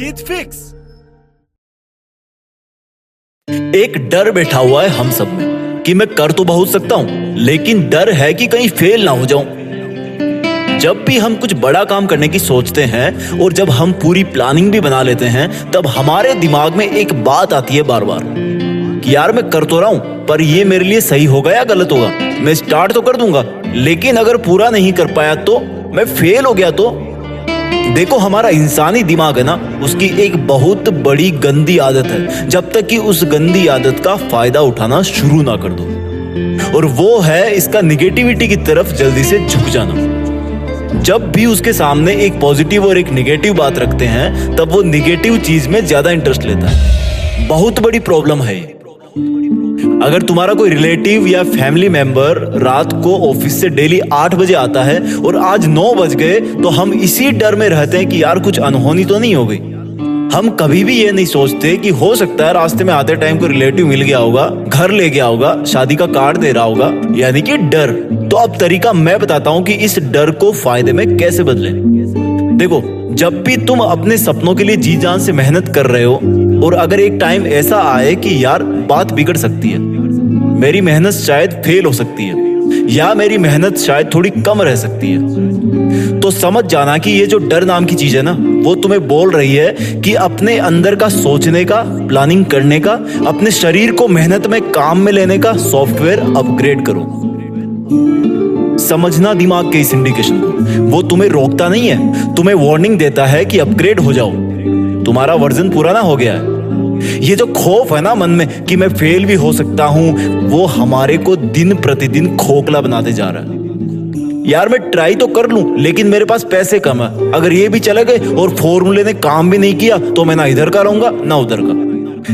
जीत fix एक डर बैठा हुआ है हम सब में कि मैं कर तो बहुत सकता हूँ, लेकिन डर है कि कहीं फेल ना हो जाऊँ। जब भी हम कुछ बड़ा काम करने की सोचते हैं और जब हम पूरी प्लानिंग भी बना लेते हैं, तब हमारे दिमाग में एक बात आती है बार बार कि यार मैं कर तो रहा हूँ, पर ये मेरे लिए सही होगा या गलत होगा? मैं स्टार्ट तो कर दूँगा, लेकिन अगर पूरा नहीं कर पाया तो? मैं फेल हो गया तो? देखो, हमारा इंसानी दिमाग है ना, उसकी एक बहुत बड़ी गंदी आदत है। जब तक कि उस गंदी आदत का फ़ायदा उठाना शुरू ना कर दो। और वो है इसका निगेटिविटी की तरफ़ जल्दी से झुक जाना। जब भी उसके सामने एक पॉजिटिव और एक निगेटिव बात रखते हैं, तब वो निगेटिव चीज़ में ज़्यादा इंटरेस्ट लेता है। बहुत बड़ी प्रॉब्लम है ये। अगर तुम्हारा कोई रिलेटिव या फैमिली मेंबर रात को ऑफ़िस से डेली आठ बजे आता है और आज नौ बज गए तो हम इसी डर में रहते हैं कि यार कुछ अनहोनी तो नहीं हो गई। हम कभी भी ये नहीं सोचते कि हो सकता है रास्ते में आते टाइम को रिलेटिव मिल गया होगा, घर ले गया होगा, शादी का कार्ड दे रहा होगा, यानी कि डर। तो अब तरीका मैं बताता हूँ कि इस डर को फ़ायदे में कैसे बदले। देखो, जब भी तुम अपने सपनों के लिए जी जान से मेहनत कर रहे हो, और अगर एक टाइम ऐसा आए कि यार बात बिगड़ सकती है। मेरी मेहनत शायद फेल हो सकती है, या मेरी मेहनत शायद थोड़ी कम रह सकती है। तो समझ जाना कि ये जो डर नाम की चीज़ है ना, वो तुम्हें बोल रही है कि अपने अंदर का सोचने का प्लानिंग करने का, अपने शरीर को मेहनत में काम में लेने का सॉफ्टवेयर अपग्रेड करो। समझना दिमाग के इस इंडिकेशन को। वो तुम्हें रोकता नहीं है, तुम्हें वार्निंग देता है कि अपग्रेड हो जाओ। तुम्हारा वर्जन पुराना हो गया है। ये जो खौफ है ना मन में कि मैं फेल भी हो सकता हूँ, वो हमारे को दिन प्रतिदिन खोखला बनाते जा रहा है। यार, मैं ट्राई तो कर लूँ, लेकिन मेरे पास पैसे कम है। अगर ये भी चले गए और फॉर्मूले ने काम भी नहीं किया तो मैं ना इधर का रहूँगा, ना उधर का।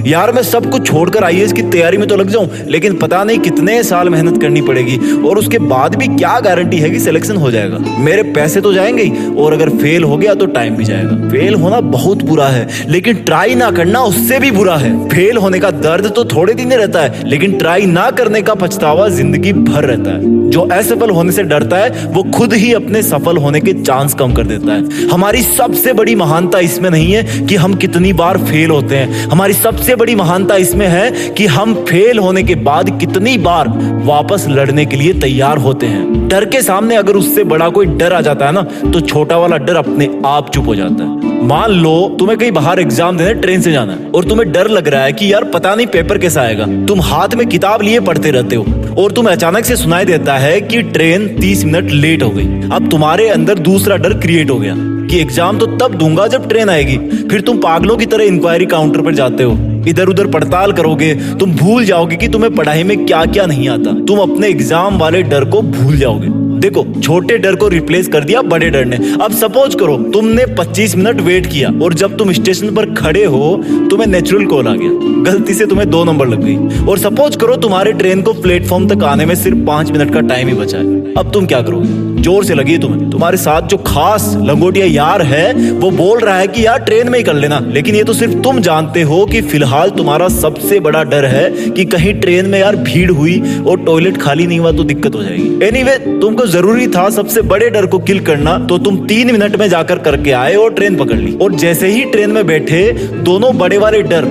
यार मैं सब कुछ छोड़कर आईएएस की तैयारी में तो लग जाऊँ, लेकिन पता नहीं कितने साल मेहनत करनी पड़ेगी, और उसके बाद भी क्या गारंटी है कि सिलेक्शन हो जाएगा। मेरे पैसे तो जाएँगे ही, और अगर फेल हो गया तो टाइम भी जाएगा। फेल होना बहुत बुरा है, लेकिन ट्राई ना करना उससे भी बुरा है। फेल होने का दर्द तो थोड़े दिन रहता है, लेकिन ट्राई ना करने का पछतावा ज़िंदगी भर रहता है। जो असफल होने से डरता है, वो खुद ही अपने सफल होने के चांस कम कर देता है। हमारी सबसे बड़ी महानता इसमें नहीं है कि हम कितनी बार फेल होते हैं। हमारी सबसे बड़ी महानता इसमें है कि हम फेल होने के बाद कितनी बार वापस लड़ने के लिए तैयार होते हैं। डर के सामने अगर उससे बड़ा कोई डर आ जाता है ना तो छोटा वाला डर अपने आप चुप हो जाता है। मान लो तुम्हें कहीं बाहर एग्ज़ाम देने ट्रेन से जाना है, और तुम्हें डर लग रहा है कि यार पता नहीं पेपर कैसा आएगा। तुम हाथ में किताब लिए पढ़ते रहते हो, और तुम्हें अचानक से सुनाई देता है कि ट्रेन 30 मिनट लेट हो गई। अब तुम्हारे अंदर दूसरा डर क्रिएट हो गया कि एग्ज़ाम तो तब दूँगा जब ट्रेन आएगी। फिर तुम पागलों की तरह इंक्वायरी काउंटर पर जाते हो। इधर उधर पड़ताल करोगे, तुम भूल जाओगे कि तुम्हें पढ़ाई में क्या क्या नहीं आता। तुम अपने एग्ज़ाम वाले डर को भूल जाओगे। देखो, छोटे डर को रिप्लेस कर दिया बड़े डर ने। अब सपोज़ करो, तुमने 25 मिनट वेट किया और जब तुम स्टेशन पर खड़े हो, तुम्हें नेचुरल कॉल आ गया। गलती से तुम्हें दो नंबर लग गई। और सपोज़ करो, तुम्हारे ट्रेन को प्लेटफॉर्म तक आने में सिर्फ़ पाँच मिनट का टाइम ही बचा है। अब तुम क्या करोगे? ज़ोर से लगी तुम्हें तुम्हारे साथ जो खास लंगोटिया यार है, वो बोल रहा है कि यार ट्रेन में ही कर लेना। लेकिन ये तो सिर्फ़ तुम जानते हो कि फ़िलहाल तुम्हारा सबसे बड़ा डर है कि कहीं ट्रेन में यार भीड़ हुई और टॉयलेट खाली नहीं हुआ तो दिक्कत हो जाएगी। एनी एनीवे तुमको ज़रूरी था सबसे बड़े डर को किल करना तो तुम तीन मिनट में जाकर करके आए और ट्रेन पकड़ ली। और जैसे ही ट्रेन में बैठे, दोनों बड़े वाले डर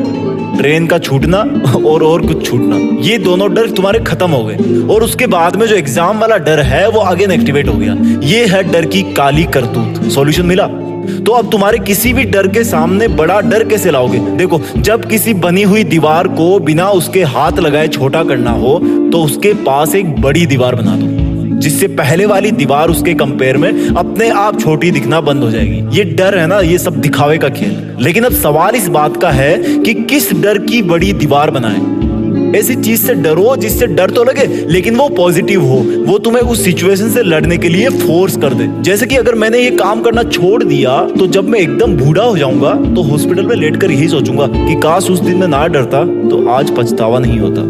ट्रेन का छूटना और और कुछ छूटना। ये दोनों डर तुम्हारे खत्म हो गए। और उसके बाद में जो एग्ज़ाम वाला डर है, वो अगेन एक्टिवेट हो गया। ये है डर की काली करतूत। सॉल्यूशन मिला? तो अब तुम्हारे किसी भी डर के सामने बड़ा डर कैसे लाओगे? देखो, जब किसी बनी हुई दीवार को बिना उसके हाथ लगाए छोटा करना हो तो उसके पास एक बड़ी दीवार बना दो। जिससे पहले वाली दीवार उसके कंपेयर में अपने आप छोटी दिखना बंद हो जाएगी। ये डर है ना, ये सब दिखावे का खेल। लेकिन अब सवाल इस बात का है कि किस डर की बड़ी दीवार बनाए? ऐसी चीज़ से डरो, जिससे डर तो लगे, लेकिन वो पॉजिटिव हो। वो तुम्हें उस सिचुएशन से लड़ने के लिए फोर्स कर दे। जैसे कि अगर मैंने ये काम करना छोड़ दिया तो जब मैं एकदम बूढ़ा हो जाऊँगा तो हॉस्पिटल में लेट कर यही सोचूँगा कि काश उस दिन में ना डरता तो आज पछतावा नहीं होता।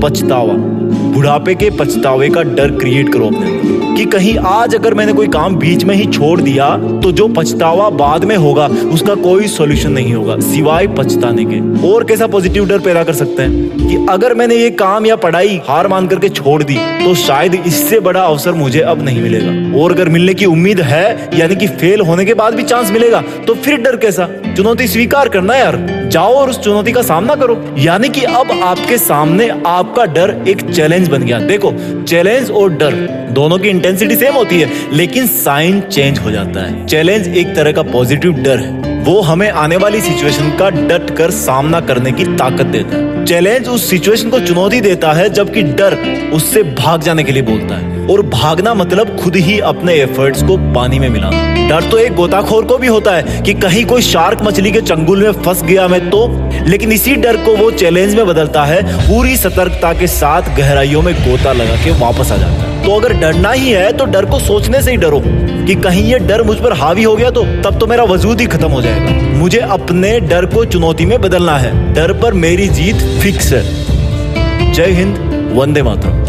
पछतावा। बुढ़ापे के पछतावे का डर क्रिएट करो अपने अंदर कि कहीं आज अगर मैंने कोई काम बीच में ही छोड़ दिया तो जो पछतावा बाद में होगा, उसका कोई सॉल्यूशन नहीं होगा, सिवाय पछताने के। और कैसा पॉजिटिव डर पैदा कर सकते हैं? कि अगर मैंने ये काम या पढ़ाई हार मान करके छोड़ दी तो शायद इससे बड़ा अवसर मुझे अब नहीं मिलेगा। और अगर मिलने की उम्मीद है, यानी कि फेल होने के बाद भी चांस मिलेगा तो फिर डर कैसा? चुनौती स्वीकार करना यार। जाओ और उस चुनौती का सामना करो। यानी कि अब आपके सामने आपका डर एक चैलेंज बन गया। देखो चैलेंज और डर दोनों की इंटेंसिटी सेम होती है, लेकिन साइन चेंज हो जाता है। चैलेंज एक तरह का पॉजिटिव डर है। वो हमें आने वाली सिचुएशन का डट कर सामना करने की ताकत देता है। चैलेंज उस सिचुएशन को चुनौती देता है, जबकि डर उससे भाग जाने के लिए बोलता है। और भागना मतलब खुद ही अपने एफर्ट्स को पानी में मिलाना। डर तो एक गोताखोर को भी होता है कि कहीं कोई शार्क मछली के चंगुल में फंस गया मैं तो। लेकिन इसी डर को वो चैलेंज में बदलता है, पूरी सतर्कता के साथ गहराइयों में गोता लगा के वापस आ जाता है। तो अगर डरना ही है तो डर को सोचने से ही डरो कि कहीं ये डर मुझ पर हावी हो गया तो तब तो मेरा वजूद ही खत्म हो जाएगा। मुझे अपने डर को चुनौती में बदलना है। डर पर मेरी जीत फिक्स है। जय हिंद, वंदे मातरम।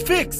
जीत फिक्स